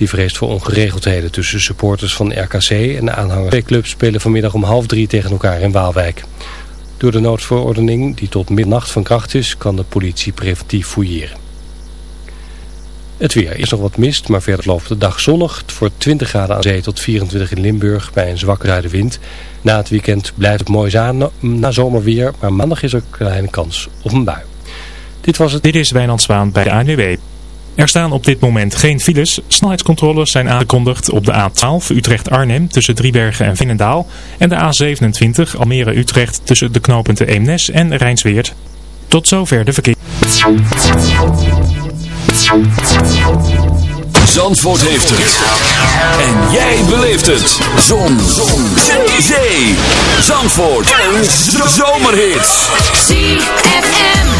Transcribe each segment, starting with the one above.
Die vreest voor ongeregeldheden tussen supporters van RKC en de aanhangers. Twee clubs spelen vanmiddag om half drie tegen elkaar in Waalwijk. Door de noodverordening, die tot middernacht van kracht is, kan de politie preventief fouilleren. Het weer is nog wat mist, maar verder loopt de dag zonnig. Voor 20 graden aan zee tot 24 in Limburg bij een zwakke zuidenwind. Na het weekend blijft het mooi aan na zomerweer, maar maandag is er een kleine kans op een bui. Dit was het. Dit is Wijnand Zwaan bij de ANWB. Er staan op dit moment geen files. Snelheidscontroles zijn aangekondigd op de A12 Utrecht-Arnhem tussen Driebergen en Veenendaal. En de A27 Almere-Utrecht tussen de knooppunten Eemnes en Rijnsweert. Tot zover de verkeer. Zandvoort heeft het. En jij beleeft het. Zon. Zon. Zee. Zandvoort. Een zomerhit. ZFM.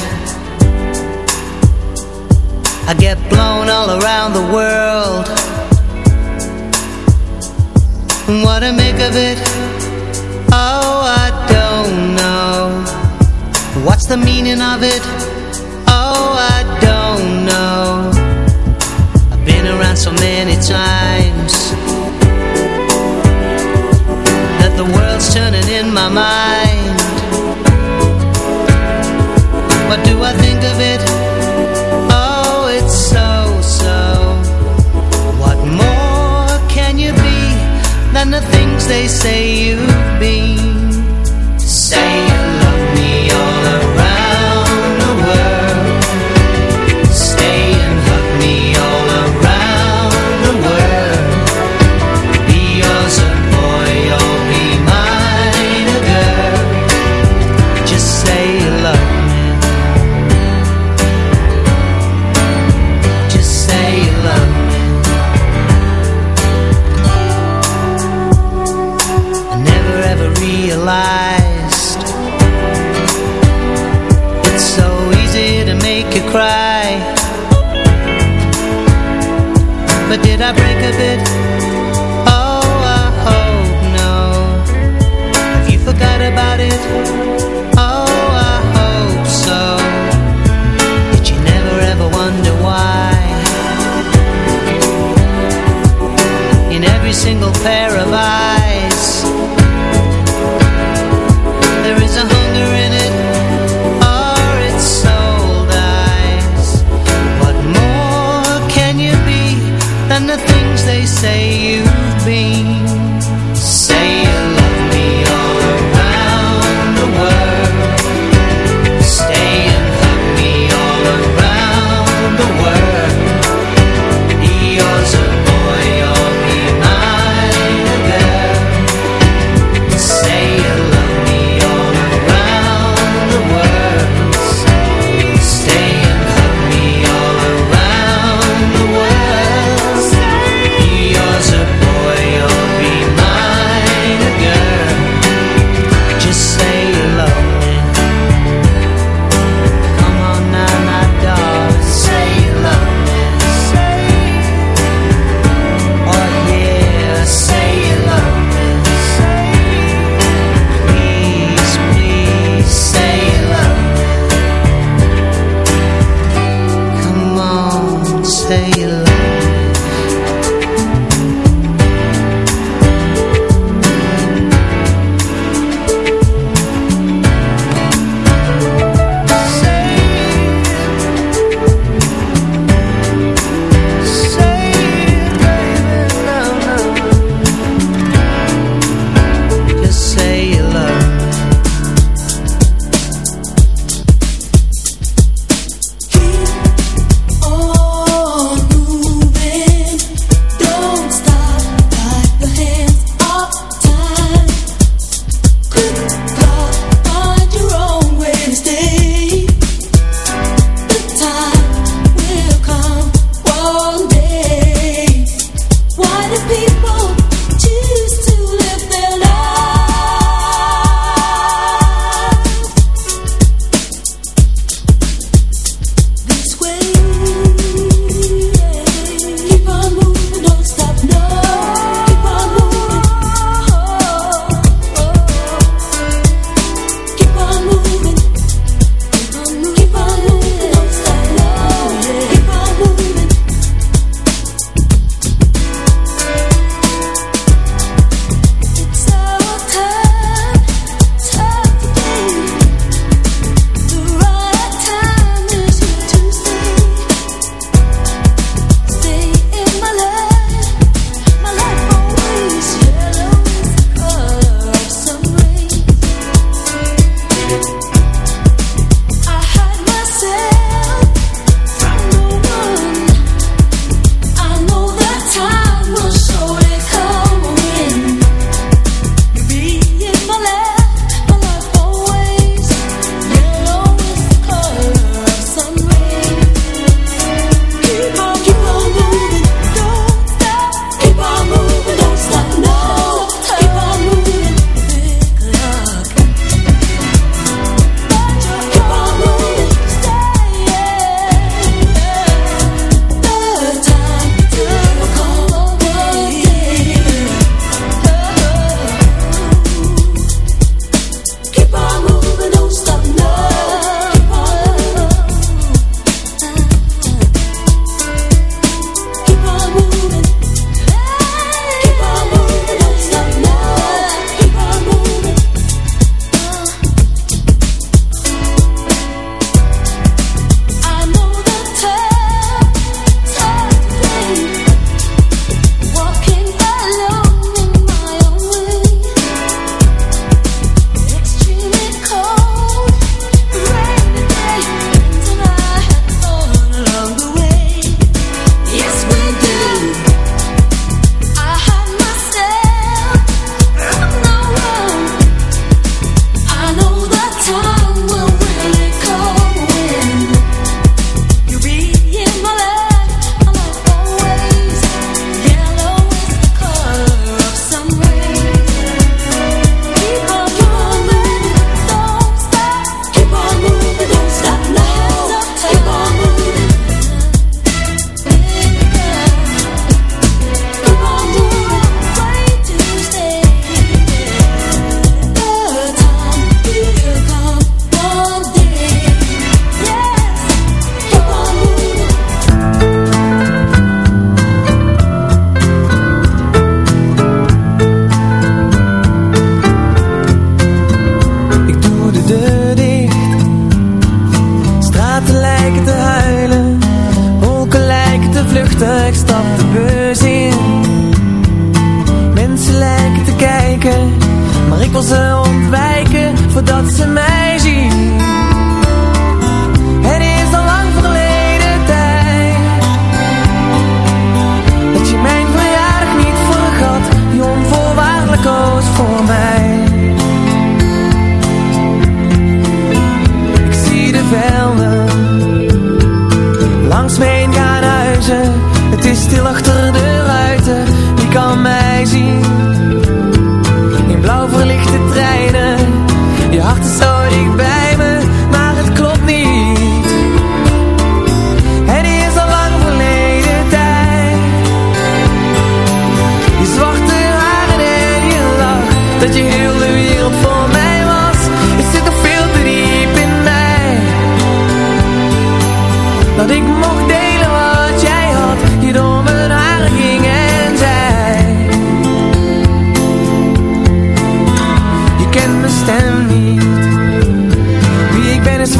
I get blown all around the world What to make of it? Oh, I don't know What's the meaning of it? Oh, I don't know I've been around so many times That the world's turning in my mind what do I think of it? Than the things they say you've been Say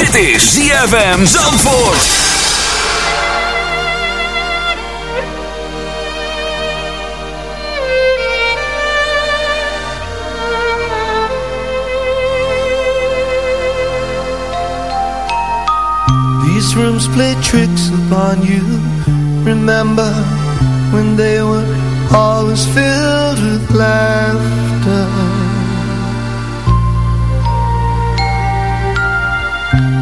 Dit is ZFM Zandvoort. These rooms play tricks upon you Remember when they were always filled with laughter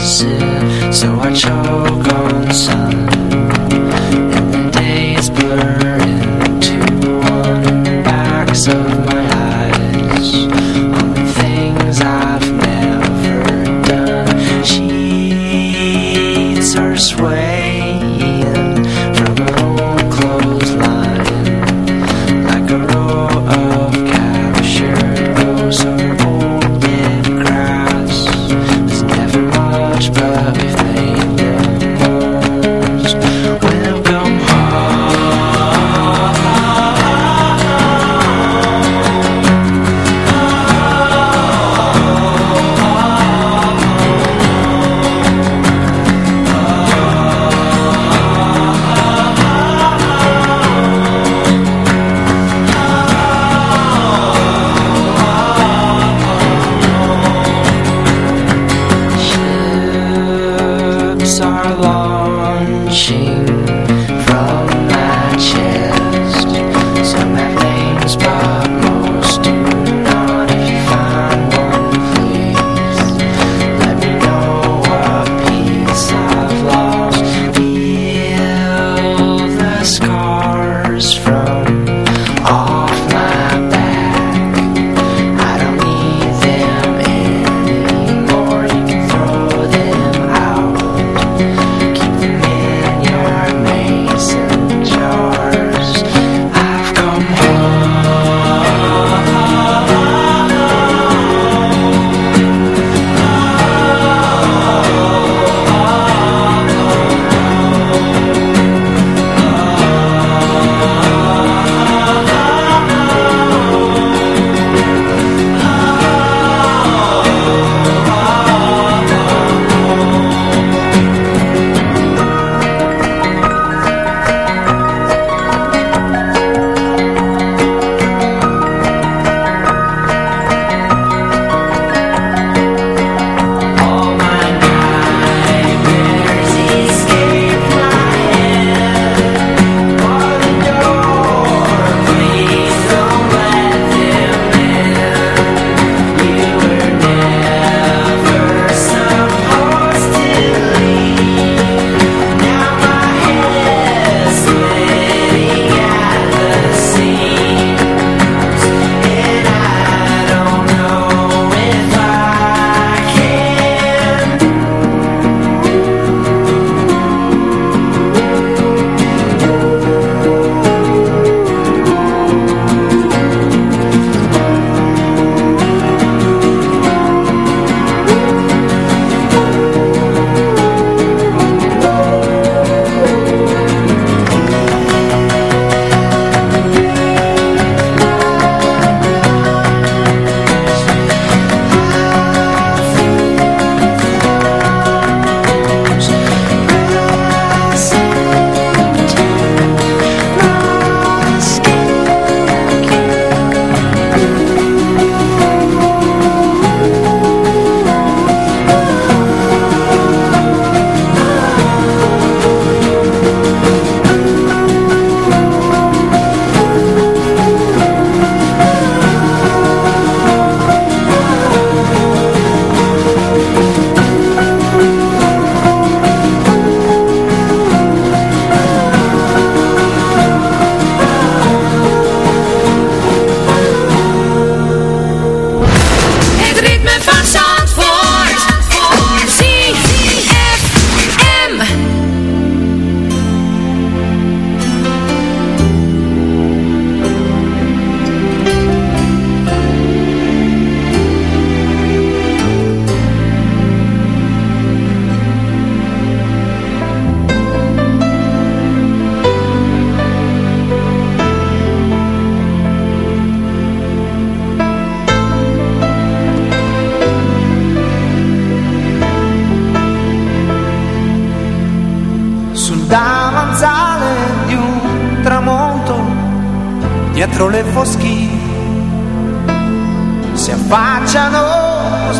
So I try.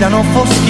guidano foschi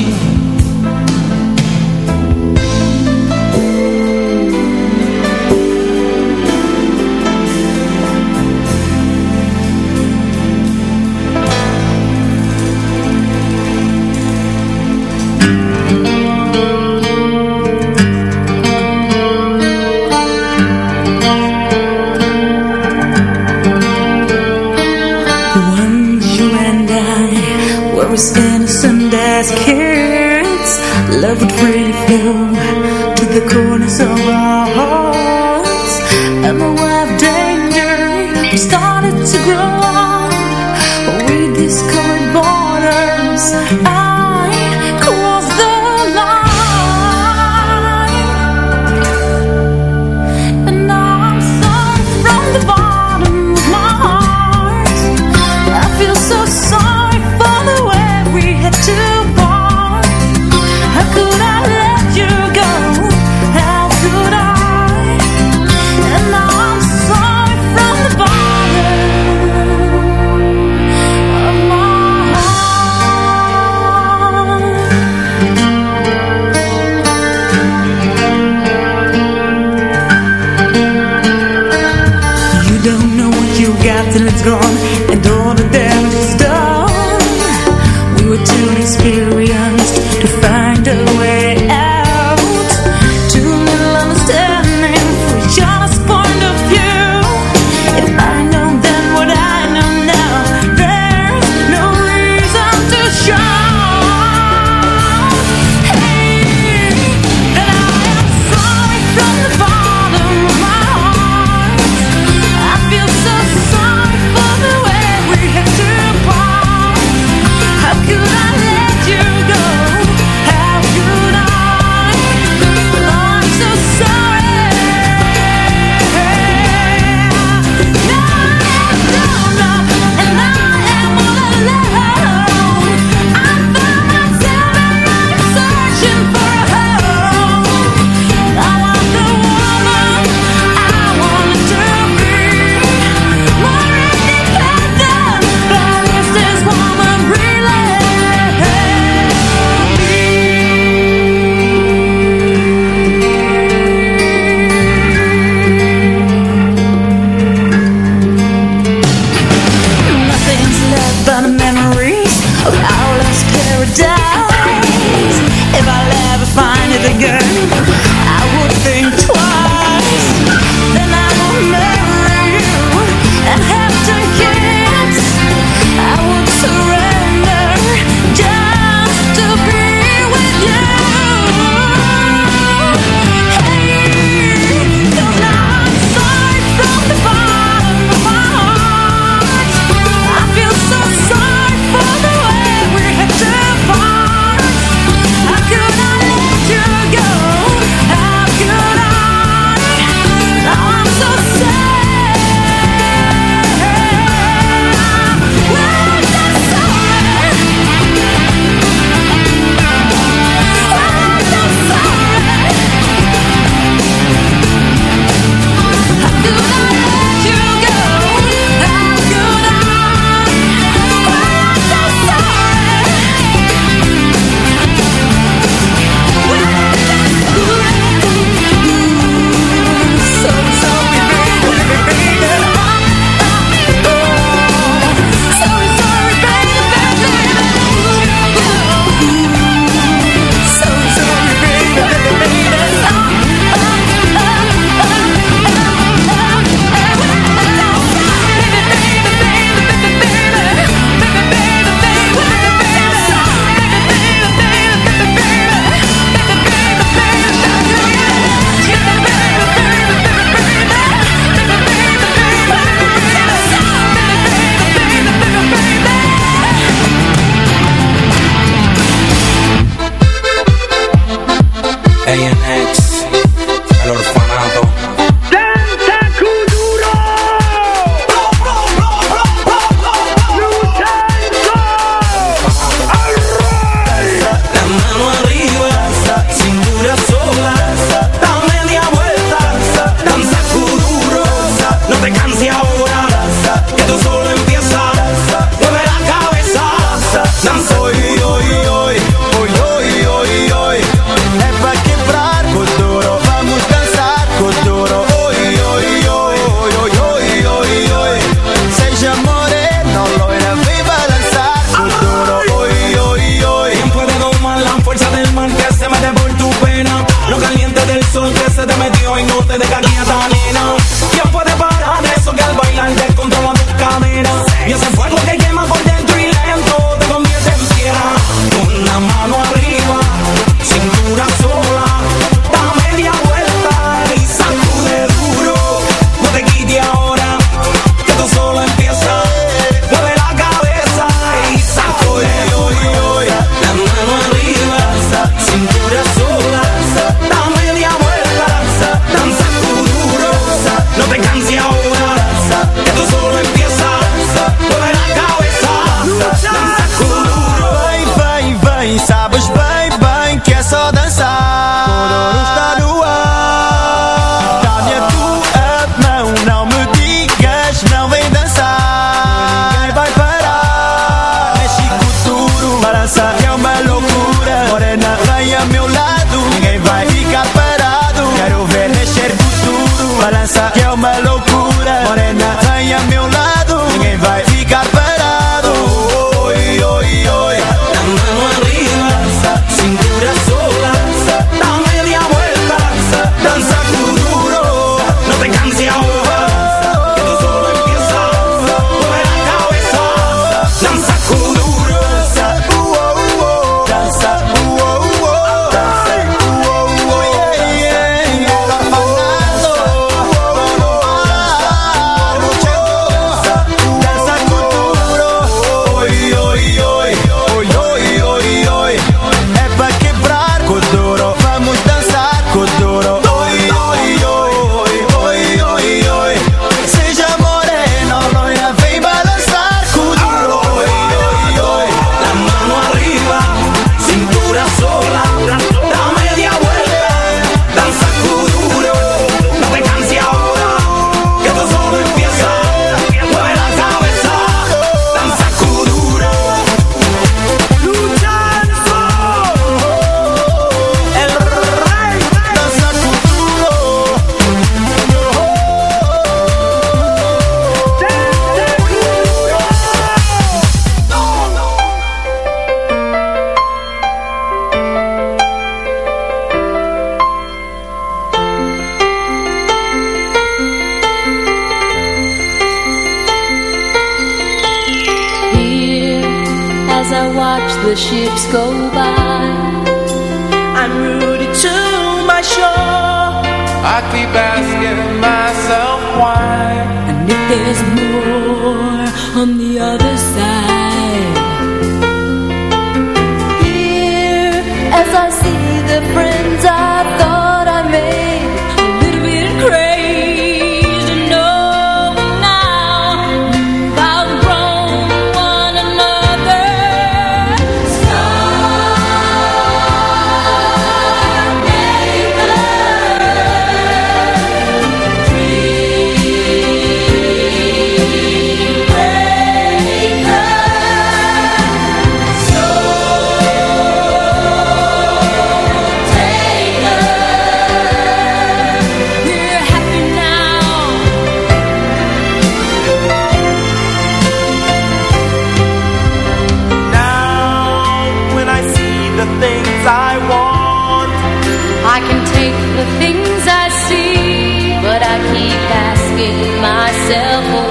me dijo, ay no te dejan myself. away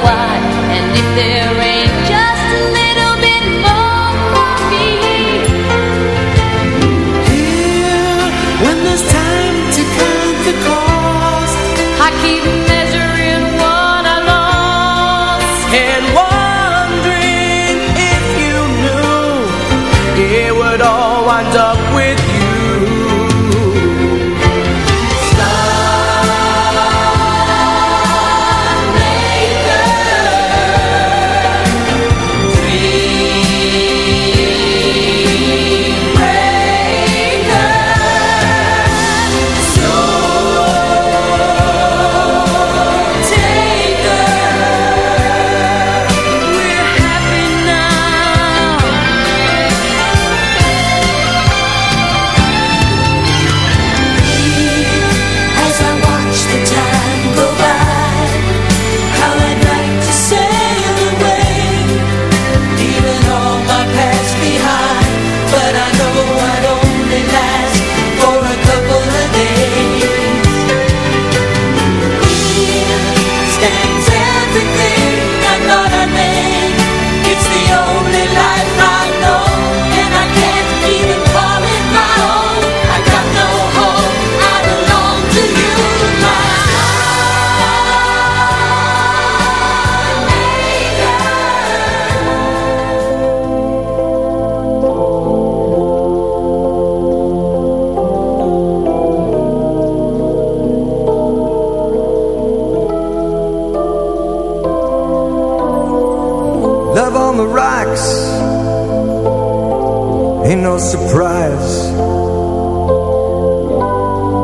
Ain't no surprise.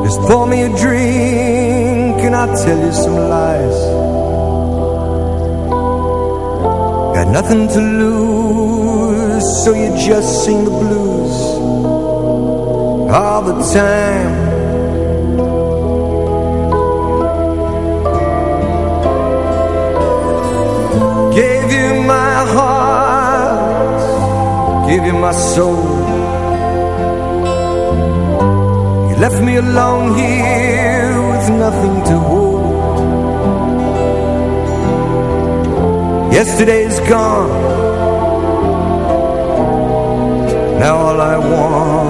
Just pour me a drink and I'll tell you some lies. Got nothing to lose So you just sing the blues. All the time Gave you my soul. You left me alone here With nothing to hold. Yesterday's gone. Now all I want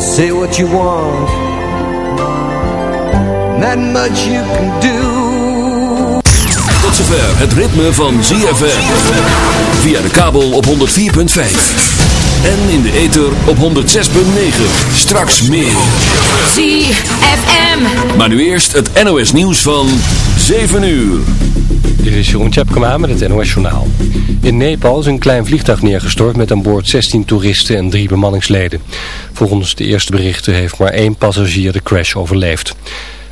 Say what you want Not much you can do Tot zover het ritme van ZFM. Via de kabel op 104.5. En in de ether op 106.9. Straks meer. ZFM. Maar nu eerst het NOS nieuws van 7 uur. Dit is Jeroen Tjepkema met het NOS Journaal. In Nepal is een klein vliegtuig neergestort met aan boord 16 toeristen en drie bemanningsleden. Volgens de eerste berichten heeft maar één passagier de crash overleefd.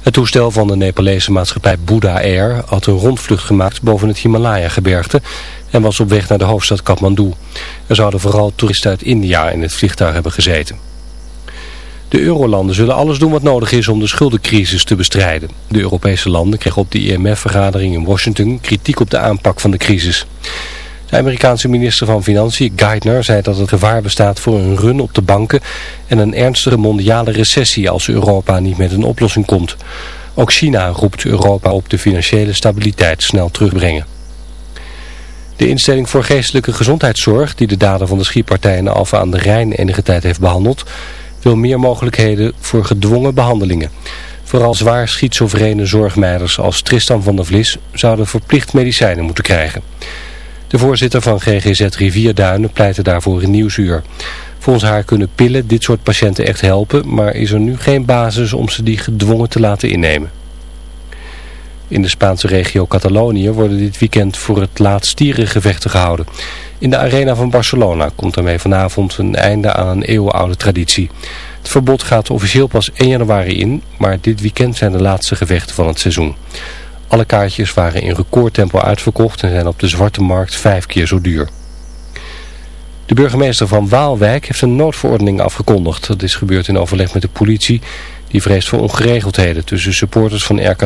Het toestel van de Nepalese maatschappij Buddha Air had een rondvlucht gemaakt boven het Himalaya-gebergte en was op weg naar de hoofdstad Kathmandu. Er zouden vooral toeristen uit India in het vliegtuig hebben gezeten. De eurolanden zullen alles doen wat nodig is om de schuldencrisis te bestrijden. De Europese landen kregen op de IMF-vergadering in Washington kritiek op de aanpak van de crisis. De Amerikaanse minister van Financiën, Geithner, zei dat het gevaar bestaat voor een run op de banken en een ernstige mondiale recessie als Europa niet met een oplossing komt. Ook China roept Europa op de financiële stabiliteit snel terugbrengen. De instelling voor geestelijke gezondheidszorg, die de daden van de schietpartij in aan de Rijn enige tijd heeft behandeld, wil meer mogelijkheden voor gedwongen behandelingen. Vooral zwaar schizofrene zorgmeiders als Tristan van der Vlis zouden verplicht medicijnen moeten krijgen. De voorzitter van GGZ Rivierduinen pleitte daarvoor in Nieuwsuur. Volgens haar kunnen pillen dit soort patiënten echt helpen, maar is er nu geen basis om ze die gedwongen te laten innemen. In de Spaanse regio Catalonië worden dit weekend voor het laatst stierengevechten gehouden. In de arena van Barcelona komt daarmee vanavond een einde aan een eeuwenoude traditie. Het verbod gaat officieel pas 1 januari in, maar dit weekend zijn de laatste gevechten van het seizoen. Alle kaartjes waren in recordtempo uitverkocht en zijn op de zwarte markt vijf keer zo duur. De burgemeester van Waalwijk heeft een noodverordening afgekondigd. Dat is gebeurd in overleg met de politie, die vreest voor ongeregeldheden tussen supporters van RK